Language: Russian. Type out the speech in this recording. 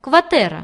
Кватера.